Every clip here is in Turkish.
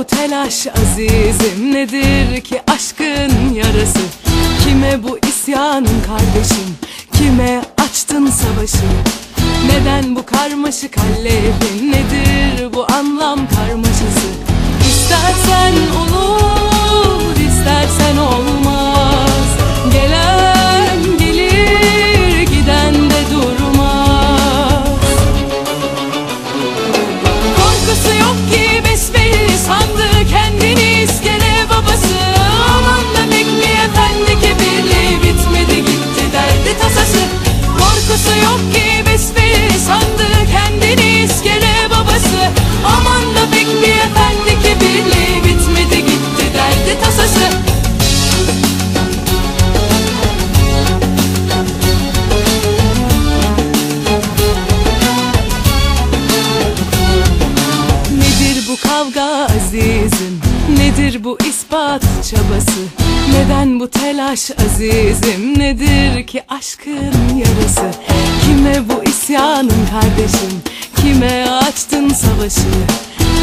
bu telaş azizim Nedir ki aşkın yarası? Kime bu isyanın kardeşim? Kime açtın savaşı? Neden bu karmaşık hallerin Nedir bu anlam karmaşası azizim. Nedir bu ispat çabası? Neden bu telaş azizim? Nedir ki aşkın yarası? Kime bu isyanın kardeşim? Kime açtın savaşı?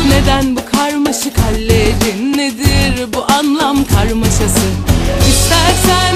Neden bu karmaşık hallerin? Nedir bu anlam karmaşası? İstersen